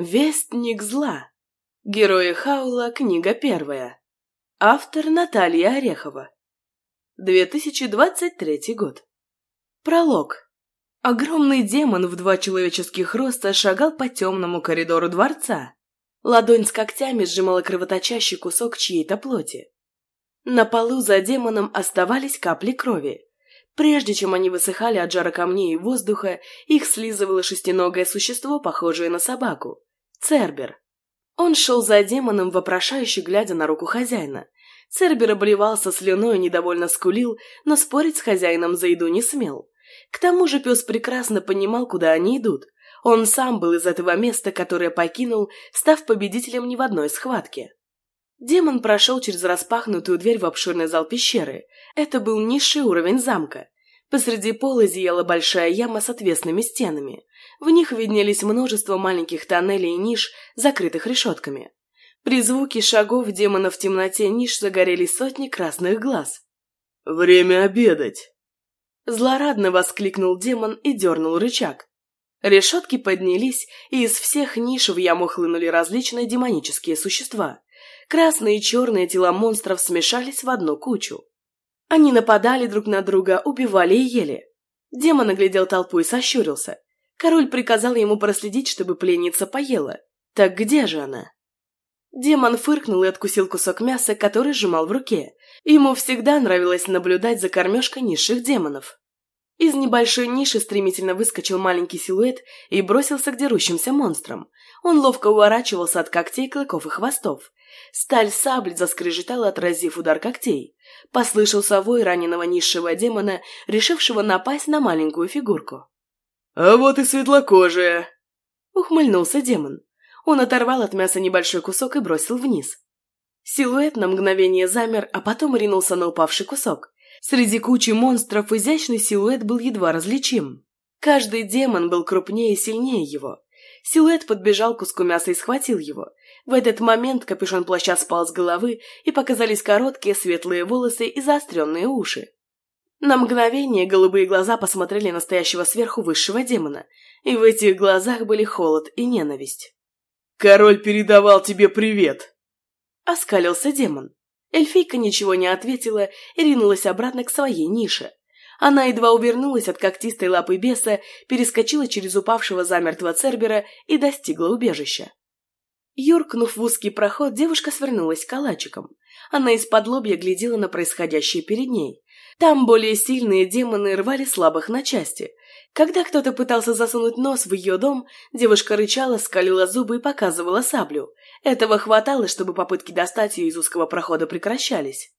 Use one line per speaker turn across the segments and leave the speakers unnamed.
Вестник зла. Герои Хаула, книга первая. Автор Наталья Орехова. 2023 год. Пролог. Огромный демон в два человеческих роста шагал по темному коридору дворца. Ладонь с когтями сжимала кровоточащий кусок чьей-то плоти. На полу за демоном оставались капли крови. Прежде чем они высыхали от жара камней и воздуха, их слизывало шестиногое существо, похожее на собаку. Цербер. Он шел за демоном, вопрошающе глядя на руку хозяина. Цербер обливался слюной и недовольно скулил, но спорить с хозяином за еду не смел. К тому же пес прекрасно понимал, куда они идут. Он сам был из этого места, которое покинул, став победителем ни в одной схватке. Демон прошел через распахнутую дверь в обширный зал пещеры. Это был низший уровень замка. Посреди пола зияла большая яма с отвесными стенами. В них виднелись множество маленьких тоннелей и ниш, закрытых решетками. При звуке шагов демона в темноте ниш загорелись сотни красных глаз.
«Время обедать!»
Злорадно воскликнул демон и дернул рычаг. Решетки поднялись, и из всех ниш в яму хлынули различные демонические существа. Красные и черные тела монстров смешались в одну кучу. Они нападали друг на друга, убивали и ели. Демон оглядел толпу и сощурился. Король приказал ему проследить, чтобы пленница поела. Так где же она? Демон фыркнул и откусил кусок мяса, который сжимал в руке. Ему всегда нравилось наблюдать за кормежкой низших демонов. Из небольшой ниши стремительно выскочил маленький силуэт и бросился к дерущимся монстрам. Он ловко уворачивался от когтей, клыков и хвостов. Сталь сабль заскрежетала, отразив удар когтей. Послышался вой раненого низшего демона, решившего напасть на маленькую фигурку.
«А вот и светлокожая!»
Ухмыльнулся демон. Он оторвал от мяса небольшой кусок и бросил вниз. Силуэт на мгновение замер, а потом ринулся на упавший кусок. Среди кучи монстров изящный силуэт был едва различим. Каждый демон был крупнее и сильнее его. Силуэт подбежал к куску мяса и схватил его. В этот момент капюшон плаща спал с головы, и показались короткие светлые волосы и заостренные уши. На мгновение голубые глаза посмотрели настоящего сверху высшего демона, и в этих глазах были холод и ненависть.
«Король передавал тебе привет!»
Оскалился демон. Эльфийка ничего не ответила и ринулась обратно к своей нише. Она едва увернулась от когтистой лапы беса, перескочила через упавшего замертво Цербера и достигла убежища. Юркнув в узкий проход, девушка свернулась калачиком. Она из-под лобья глядела на происходящее перед ней. Там более сильные демоны рвали слабых на части. Когда кто-то пытался засунуть нос в ее дом, девушка рычала, скалила зубы и показывала саблю. Этого хватало, чтобы попытки достать ее из узкого прохода прекращались.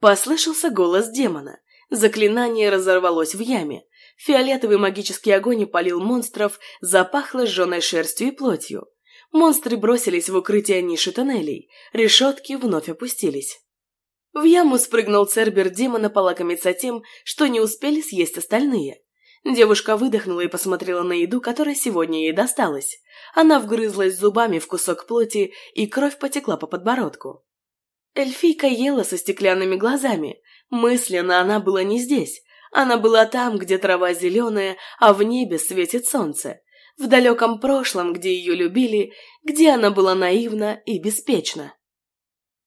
Послышался голос демона. Заклинание разорвалось в яме. Фиолетовый магический огонь опалил монстров, запахло сжженной шерстью и плотью. Монстры бросились в укрытие ниши тоннелей. Решетки вновь опустились. В яму спрыгнул Цербер демона полакомиться тем, что не успели съесть остальные. Девушка выдохнула и посмотрела на еду, которая сегодня ей досталась. Она вгрызлась зубами в кусок плоти, и кровь потекла по подбородку. Эльфийка ела со стеклянными глазами. Мысленно она была не здесь. Она была там, где трава зеленая, а в небе светит солнце. В далеком прошлом, где ее любили, где она была наивна и беспечна.